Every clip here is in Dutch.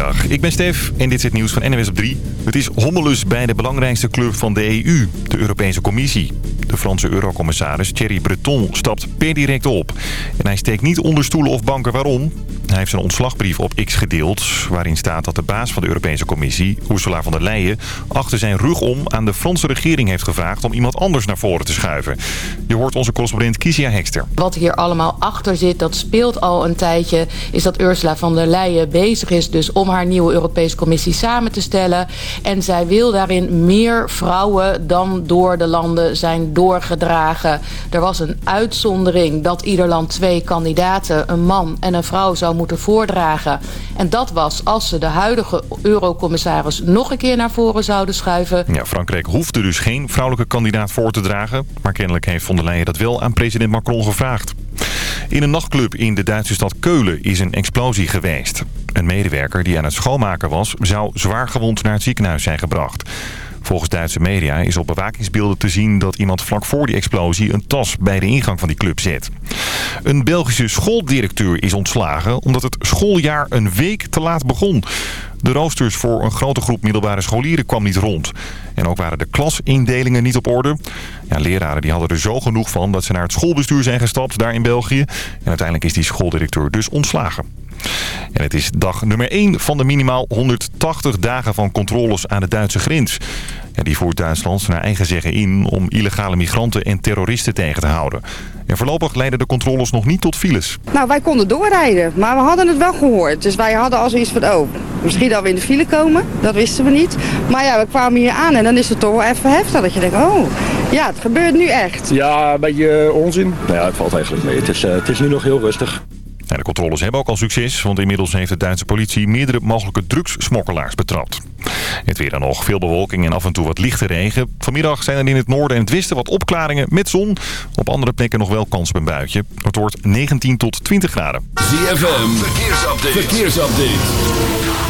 Goedemiddag, ik ben Stef en dit is het nieuws van NWS op 3. Het is hommelus bij de belangrijkste club van de EU, de Europese Commissie. De Franse eurocommissaris Thierry Breton stapt per direct op. En hij steekt niet onder stoelen of banken waarom. Hij heeft zijn ontslagbrief op X gedeeld... waarin staat dat de baas van de Europese Commissie, Ursula von der Leyen... achter zijn rug om aan de Franse regering heeft gevraagd... om iemand anders naar voren te schuiven. Je hoort onze correspondent Kisia Hekster. Wat hier allemaal achter zit, dat speelt al een tijdje... is dat Ursula von der Leyen bezig is dus om haar nieuwe Europese Commissie samen te stellen. En zij wil daarin meer vrouwen dan door de landen zijn doorgedragen. Er was een uitzondering dat ieder land twee kandidaten, een man en een vrouw, zou moeten voordragen. En dat was als ze de huidige eurocommissaris nog een keer naar voren zouden schuiven. Ja, Frankrijk hoefde dus geen vrouwelijke kandidaat voor te dragen. Maar kennelijk heeft von der Leyen dat wel aan president Macron gevraagd. In een nachtclub in de Duitse stad Keulen is een explosie geweest. Een medewerker die aan het schoonmaken was... zou zwaar gewond naar het ziekenhuis zijn gebracht. Volgens Duitse media is op bewakingsbeelden te zien dat iemand vlak voor die explosie een tas bij de ingang van die club zet. Een Belgische schooldirecteur is ontslagen omdat het schooljaar een week te laat begon. De roosters voor een grote groep middelbare scholieren kwam niet rond. En ook waren de klasindelingen niet op orde. Ja, leraren die hadden er zo genoeg van dat ze naar het schoolbestuur zijn gestapt daar in België. En uiteindelijk is die schooldirecteur dus ontslagen. En het is dag nummer 1 van de minimaal 180 dagen van controles aan de Duitse grens. Ja, die voert Duitsland naar eigen zeggen in om illegale migranten en terroristen tegen te houden. En voorlopig leiden de controles nog niet tot files. Nou, wij konden doorrijden, maar we hadden het wel gehoord. Dus wij hadden al zoiets van, oh, misschien dat we in de file komen. Dat wisten we niet. Maar ja, we kwamen hier aan en dan is het toch wel even heftig. Dat je denkt, oh, ja, het gebeurt nu echt. Ja, een beetje eh, onzin. Nou ja, het valt eigenlijk mee. Het is, uh, het is nu nog heel rustig. De controles hebben ook al succes, want inmiddels heeft de Duitse politie meerdere mogelijke drugssmokkelaars betrapt. Het weer dan nog, veel bewolking en af en toe wat lichte regen. Vanmiddag zijn er in het noorden en het westen wat opklaringen met zon. Op andere plekken nog wel kans op een buitje. Het wordt 19 tot 20 graden. ZFM, verkeersupdate. verkeersupdate.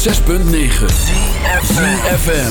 106.9 FM.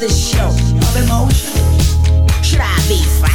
the show of emotion? Should I be fine?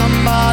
somebody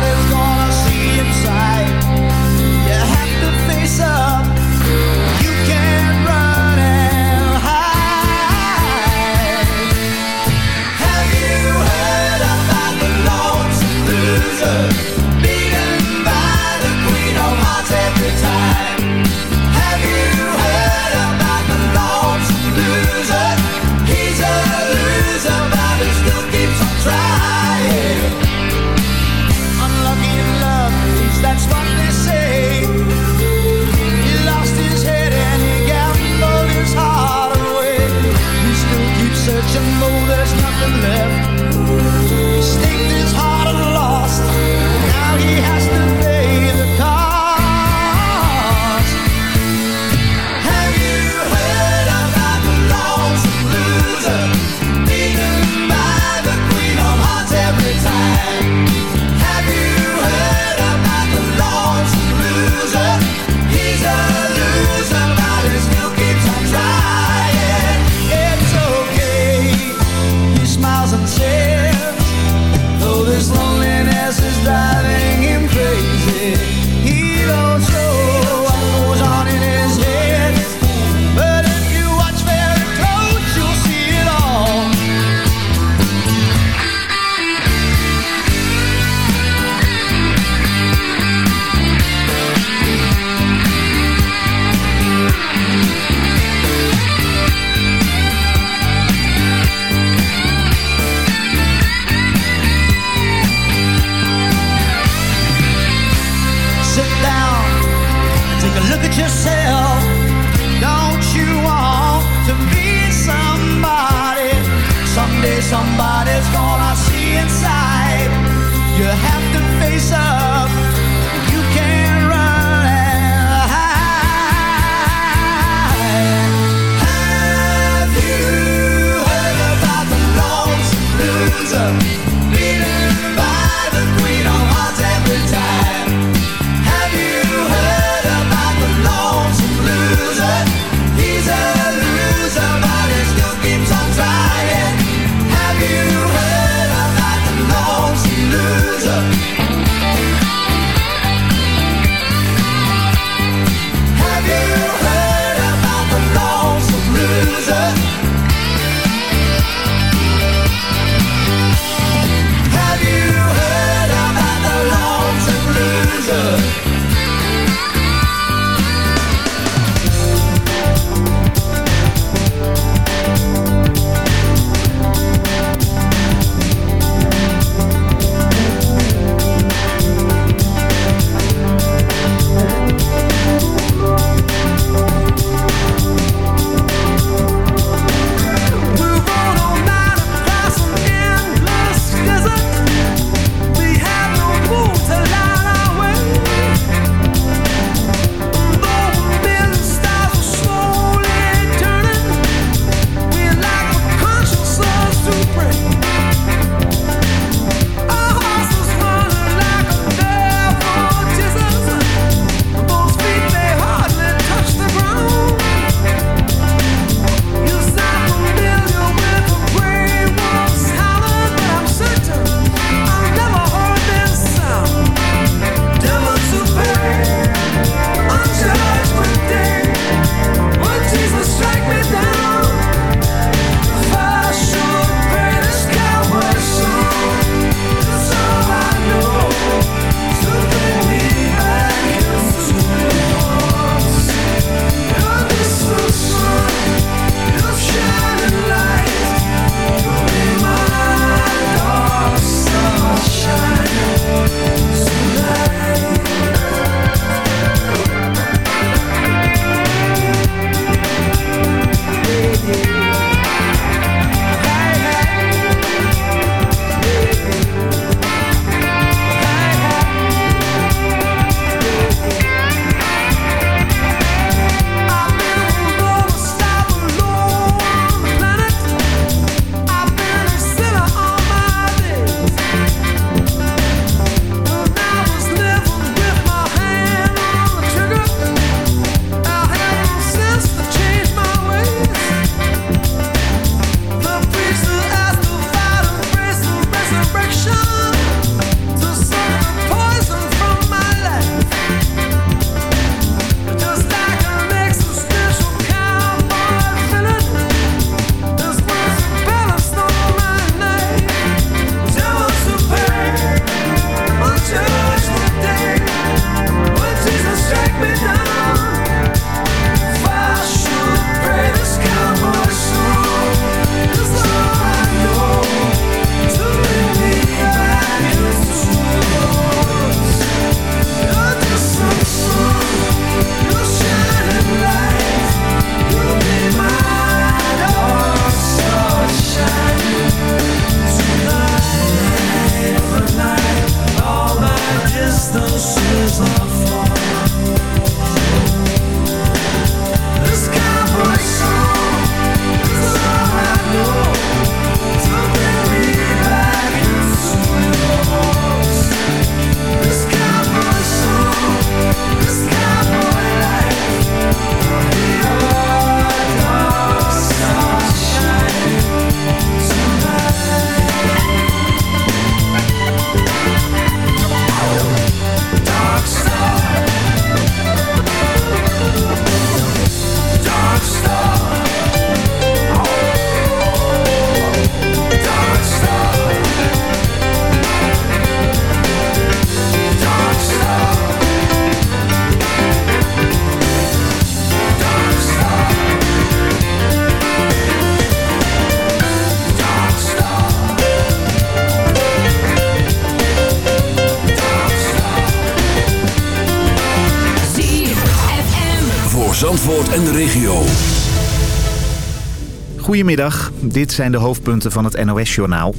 Goedemiddag, dit zijn de hoofdpunten van het NOS-journaal.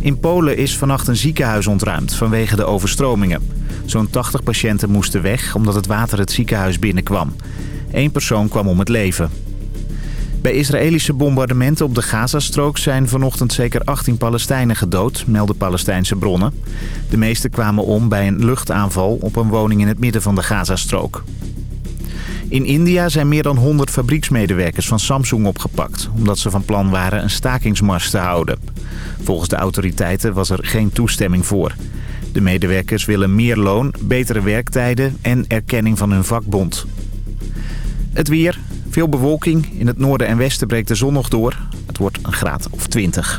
In Polen is vannacht een ziekenhuis ontruimd vanwege de overstromingen. Zo'n 80 patiënten moesten weg omdat het water het ziekenhuis binnenkwam. Eén persoon kwam om het leven. Bij Israëlische bombardementen op de Gazastrook zijn vanochtend zeker 18 Palestijnen gedood, melden Palestijnse bronnen. De meeste kwamen om bij een luchtaanval op een woning in het midden van de Gazastrook. In India zijn meer dan 100 fabrieksmedewerkers van Samsung opgepakt... omdat ze van plan waren een stakingsmars te houden. Volgens de autoriteiten was er geen toestemming voor. De medewerkers willen meer loon, betere werktijden en erkenning van hun vakbond. Het weer, veel bewolking. In het noorden en westen breekt de zon nog door. Het wordt een graad of 20.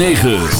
9.